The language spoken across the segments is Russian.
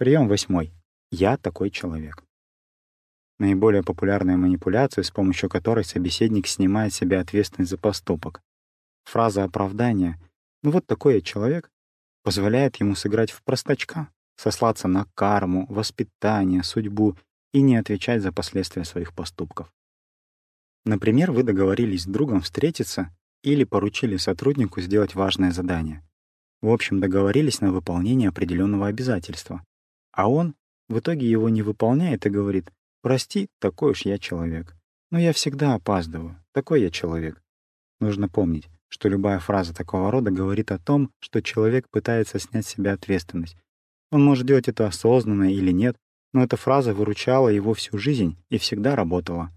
Прием восьмой. Я такой человек. Наиболее популярная манипуляция, с помощью которой собеседник снимает себя ответственность за поступок. Фраза оправдания «ну вот такой я человек» позволяет ему сыграть в простачка, сослаться на карму, воспитание, судьбу и не отвечать за последствия своих поступков. Например, вы договорились с другом встретиться или поручили сотруднику сделать важное задание. В общем, договорились на выполнение определенного обязательства. А он в итоге его не выполняет и говорит «Прости, такой уж я человек. Но я всегда опаздываю, такой я человек». Нужно помнить, что любая фраза такого рода говорит о том, что человек пытается снять с себя ответственность. Он может делать это осознанно или нет, но эта фраза выручала его всю жизнь и всегда работала.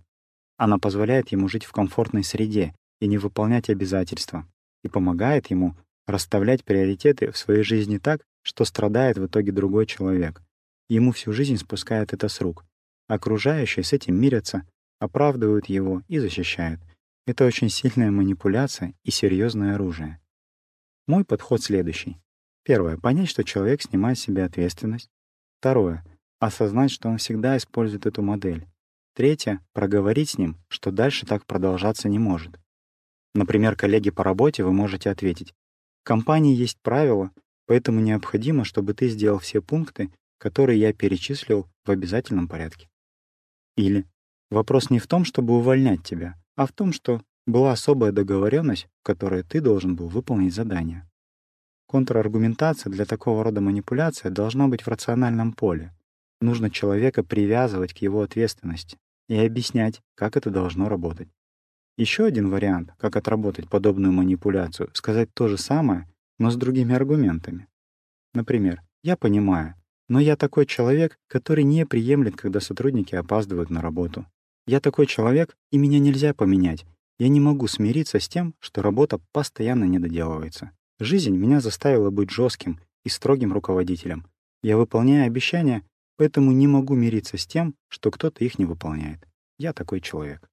Она позволяет ему жить в комфортной среде и не выполнять обязательства, и помогает ему расставлять приоритеты в своей жизни так, что страдает в итоге другой человек. Ему всю жизнь спускает это с рук. Окружающие с этим мирятся, оправдывают его и защищают. Это очень сильная манипуляция и серьезное оружие. Мой подход следующий. Первое — понять, что человек снимает с себя ответственность. Второе — осознать, что он всегда использует эту модель. Третье — проговорить с ним, что дальше так продолжаться не может. Например, коллеге по работе вы можете ответить, «В компании есть правила, поэтому необходимо, чтобы ты сделал все пункты, которые я перечислил в обязательном порядке». Или «Вопрос не в том, чтобы увольнять тебя, а в том, что была особая договоренность, в которой ты должен был выполнить задание». Контраргументация для такого рода манипуляция должна быть в рациональном поле. Нужно человека привязывать к его ответственности и объяснять, как это должно работать. Еще один вариант, как отработать подобную манипуляцию, сказать то же самое, но с другими аргументами. Например, «Я понимаю, но я такой человек, который не приемлет, когда сотрудники опаздывают на работу. Я такой человек, и меня нельзя поменять. Я не могу смириться с тем, что работа постоянно не доделывается. Жизнь меня заставила быть жестким и строгим руководителем. Я выполняю обещания, поэтому не могу мириться с тем, что кто-то их не выполняет. Я такой человек.